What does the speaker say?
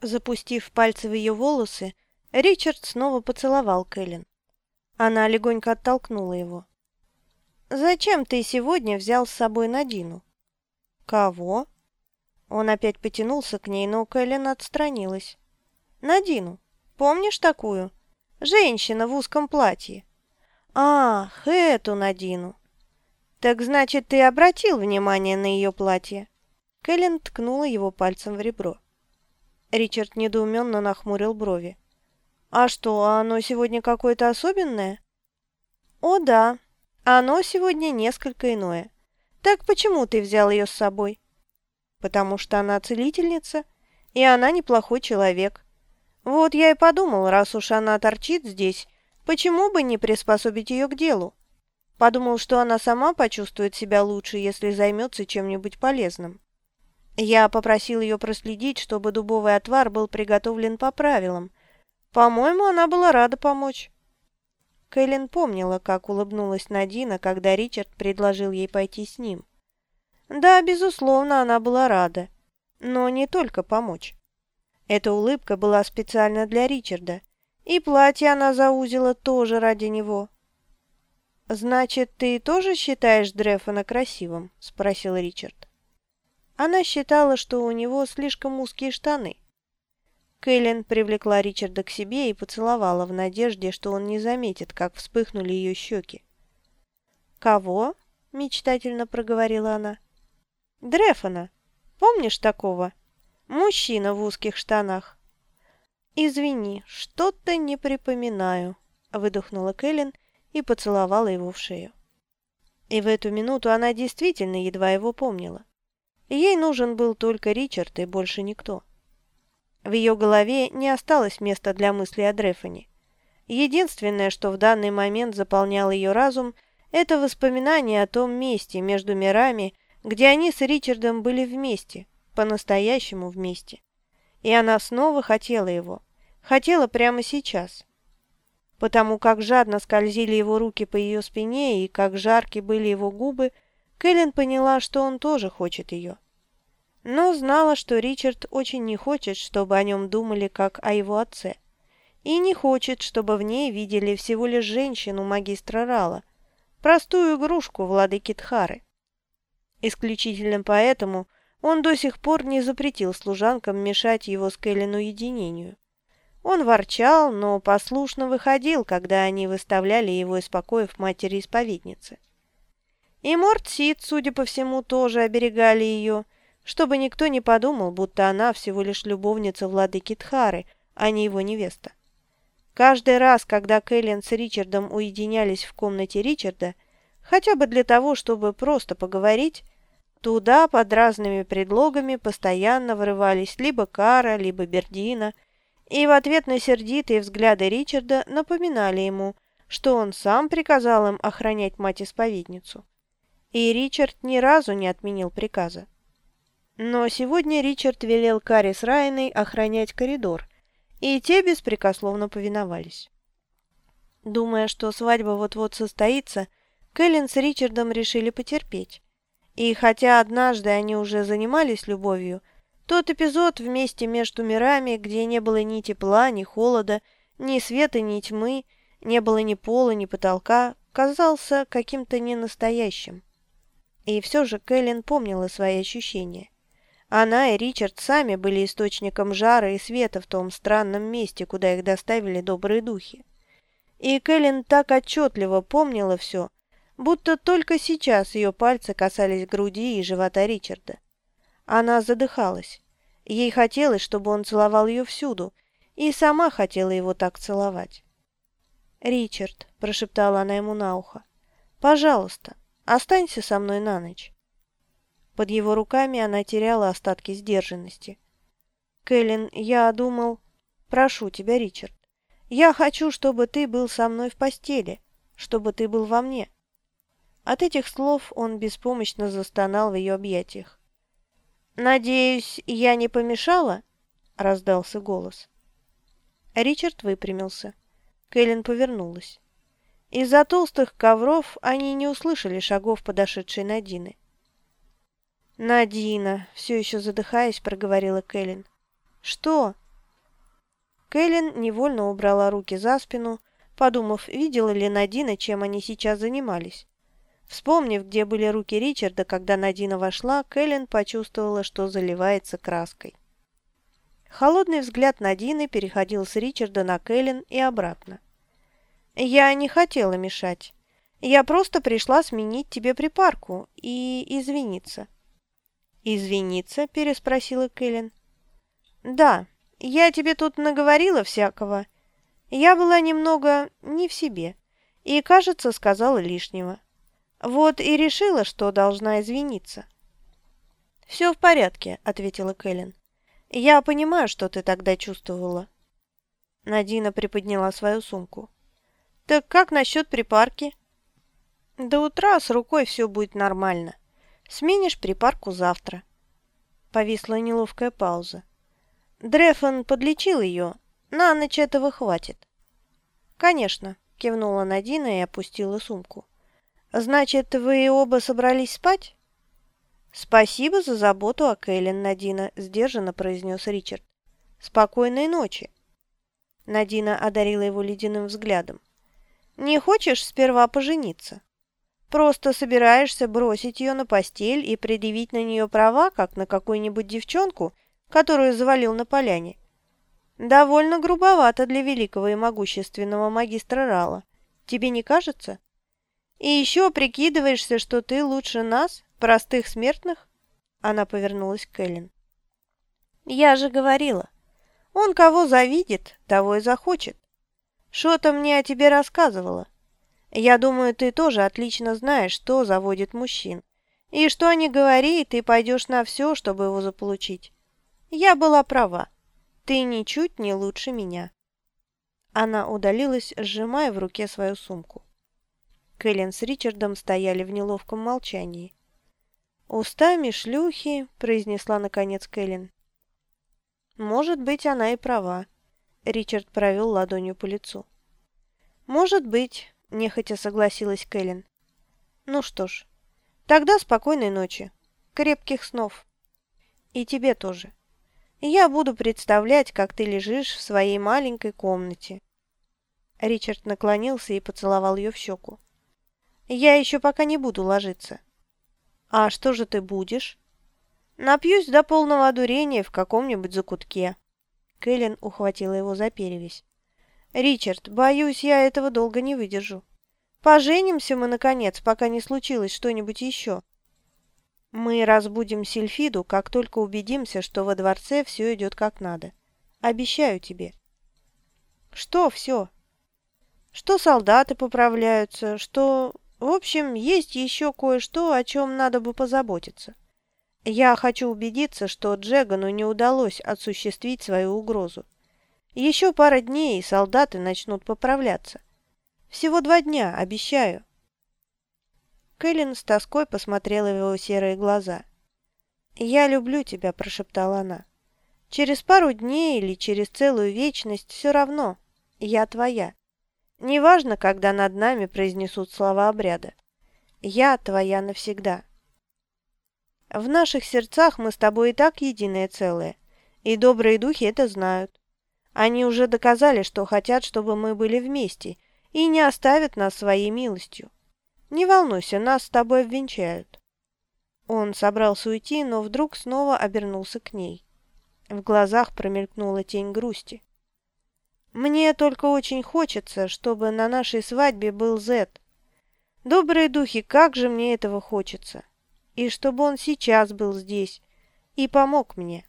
Запустив пальцы в ее волосы, Ричард снова поцеловал Кэлен. Она легонько оттолкнула его. «Зачем ты сегодня взял с собой Надину?» «Кого?» Он опять потянулся к ней, но Кэлен отстранилась. «Надину. Помнишь такую? Женщина в узком платье». «Ах, эту Надину!» «Так значит, ты обратил внимание на ее платье?» Кэлен ткнула его пальцем в ребро. Ричард недоуменно нахмурил брови. «А что, оно сегодня какое-то особенное?» «О да, оно сегодня несколько иное. Так почему ты взял ее с собой?» «Потому что она целительница, и она неплохой человек. Вот я и подумал, раз уж она торчит здесь, почему бы не приспособить ее к делу? Подумал, что она сама почувствует себя лучше, если займется чем-нибудь полезным. Я попросил ее проследить, чтобы дубовый отвар был приготовлен по правилам. По-моему, она была рада помочь. Кэлен помнила, как улыбнулась Надина, когда Ричард предложил ей пойти с ним. Да, безусловно, она была рада, но не только помочь. Эта улыбка была специально для Ричарда, и платье она заузила тоже ради него. «Значит, ты тоже считаешь Дрефона красивым?» – спросил Ричард. Она считала, что у него слишком узкие штаны. Кэлен привлекла Ричарда к себе и поцеловала в надежде, что он не заметит, как вспыхнули ее щеки. «Кого?» – мечтательно проговорила она. «Дрефона. Помнишь такого? Мужчина в узких штанах». «Извини, что-то не припоминаю», – выдохнула Кэлен и поцеловала его в шею. И в эту минуту она действительно едва его помнила. Ей нужен был только Ричард и больше никто. В ее голове не осталось места для мысли о Дрефоне. Единственное, что в данный момент заполнял ее разум, это воспоминание о том месте между мирами, где они с Ричардом были вместе, по-настоящему вместе. И она снова хотела его, хотела прямо сейчас. Потому как жадно скользили его руки по ее спине и как жарки были его губы, Кэлен поняла, что он тоже хочет ее. Но знала, что Ричард очень не хочет, чтобы о нем думали как о его отце. И не хочет, чтобы в ней видели всего лишь женщину магистра Рала, простую игрушку владыки Тхары. Исключительно поэтому он до сих пор не запретил служанкам мешать его с Кэлен уединению. Он ворчал, но послушно выходил, когда они выставляли его из покоев матери-исповедницы. И Мортсид, судя по всему, тоже оберегали ее, чтобы никто не подумал, будто она всего лишь любовница владыки Тхары, а не его невеста. Каждый раз, когда Кэлен с Ричардом уединялись в комнате Ричарда, хотя бы для того, чтобы просто поговорить, туда под разными предлогами постоянно врывались либо Кара, либо Бердина, и в ответ на сердитые взгляды Ричарда напоминали ему, что он сам приказал им охранять мать-исповедницу и Ричард ни разу не отменил приказа. Но сегодня Ричард велел Карри с Райной охранять коридор, и те беспрекословно повиновались. Думая, что свадьба вот-вот состоится, Кэлен с Ричардом решили потерпеть. И хотя однажды они уже занимались любовью, тот эпизод вместе между мирами, где не было ни тепла, ни холода, ни света, ни тьмы, не было ни пола, ни потолка, казался каким-то ненастоящим. И все же Кэлен помнила свои ощущения. Она и Ричард сами были источником жара и света в том странном месте, куда их доставили добрые духи. И Кэлен так отчетливо помнила все, будто только сейчас ее пальцы касались груди и живота Ричарда. Она задыхалась. Ей хотелось, чтобы он целовал ее всюду, и сама хотела его так целовать. «Ричард», – прошептала она ему на ухо, – «пожалуйста, Останься со мной на ночь». Под его руками она теряла остатки сдержанности. «Кэлен, я думал...» «Прошу тебя, Ричард, я хочу, чтобы ты был со мной в постели, чтобы ты был во мне». От этих слов он беспомощно застонал в ее объятиях. «Надеюсь, я не помешала?» – раздался голос. Ричард выпрямился. Кэлен повернулась. Из-за толстых ковров они не услышали шагов подошедшей Надины. «Надина!» – все еще задыхаясь, проговорила Кэлен. «Что?» Кэлен невольно убрала руки за спину, подумав, видела ли Надина, чем они сейчас занимались. Вспомнив, где были руки Ричарда, когда Надина вошла, Кэлен почувствовала, что заливается краской. Холодный взгляд Надины переходил с Ричарда на Кэлен и обратно. «Я не хотела мешать. Я просто пришла сменить тебе припарку и извиниться». «Извиниться?» – переспросила Кэлен. «Да, я тебе тут наговорила всякого. Я была немного не в себе и, кажется, сказала лишнего. Вот и решила, что должна извиниться». «Все в порядке», — ответила Кэлен. «Я понимаю, что ты тогда чувствовала». Надина приподняла свою сумку. «Так как насчет припарки?» «До утра с рукой все будет нормально. Сменишь припарку завтра». Повисла неловкая пауза. Дрефон подлечил ее. На ночь этого хватит. «Конечно», — кивнула Надина и опустила сумку. «Значит, вы оба собрались спать?» «Спасибо за заботу о Кэлен, Надина», — сдержанно произнес Ричард. «Спокойной ночи». Надина одарила его ледяным взглядом. «Не хочешь сперва пожениться? Просто собираешься бросить ее на постель и предъявить на нее права, как на какую-нибудь девчонку, которую завалил на поляне. Довольно грубовато для великого и могущественного магистра Рала. Тебе не кажется? И еще прикидываешься, что ты лучше нас, простых смертных?» Она повернулась к Эллен. «Я же говорила, он кого завидит, того и захочет. Что-то мне о тебе рассказывала. Я думаю, ты тоже отлично знаешь, что заводит мужчин. И что они говори, ты пойдешь на все, чтобы его заполучить. Я была права. Ты ничуть не лучше меня». Она удалилась, сжимая в руке свою сумку. Кэлен с Ричардом стояли в неловком молчании. «Устами шлюхи», — произнесла наконец Кэлен. «Может быть, она и права», — Ричард провел ладонью по лицу. «Может быть», — нехотя согласилась Кэлен. «Ну что ж, тогда спокойной ночи, крепких снов. И тебе тоже» я буду представлять, как ты лежишь в своей маленькой комнате». Ричард наклонился и поцеловал ее в щеку. «Я еще пока не буду ложиться». «А что же ты будешь?» «Напьюсь до полного одурения в каком-нибудь закутке». Кэлен ухватила его за перевязь. «Ричард, боюсь, я этого долго не выдержу. Поженимся мы, наконец, пока не случилось что-нибудь еще». Мы разбудим Сильфиду, как только убедимся, что во дворце все идет как надо. Обещаю тебе. Что все? Что солдаты поправляются, что... В общем, есть еще кое-что, о чем надо бы позаботиться. Я хочу убедиться, что Джегану не удалось осуществить свою угрозу. Еще пара дней, и солдаты начнут поправляться. Всего два дня, обещаю. Кэлен с тоской посмотрела в его серые глаза. «Я люблю тебя», – прошептала она. «Через пару дней или через целую вечность все равно. Я твоя. Неважно, когда над нами произнесут слова обряда. Я твоя навсегда». В наших сердцах мы с тобой и так единое целое, и добрые духи это знают. Они уже доказали, что хотят, чтобы мы были вместе, и не оставят нас своей милостью. Не волнуйся, нас с тобой обвенчают». Он собрался уйти, но вдруг снова обернулся к ней. В глазах промелькнула тень грусти. «Мне только очень хочется, чтобы на нашей свадьбе был Зет. Добрые духи, как же мне этого хочется! И чтобы он сейчас был здесь и помог мне».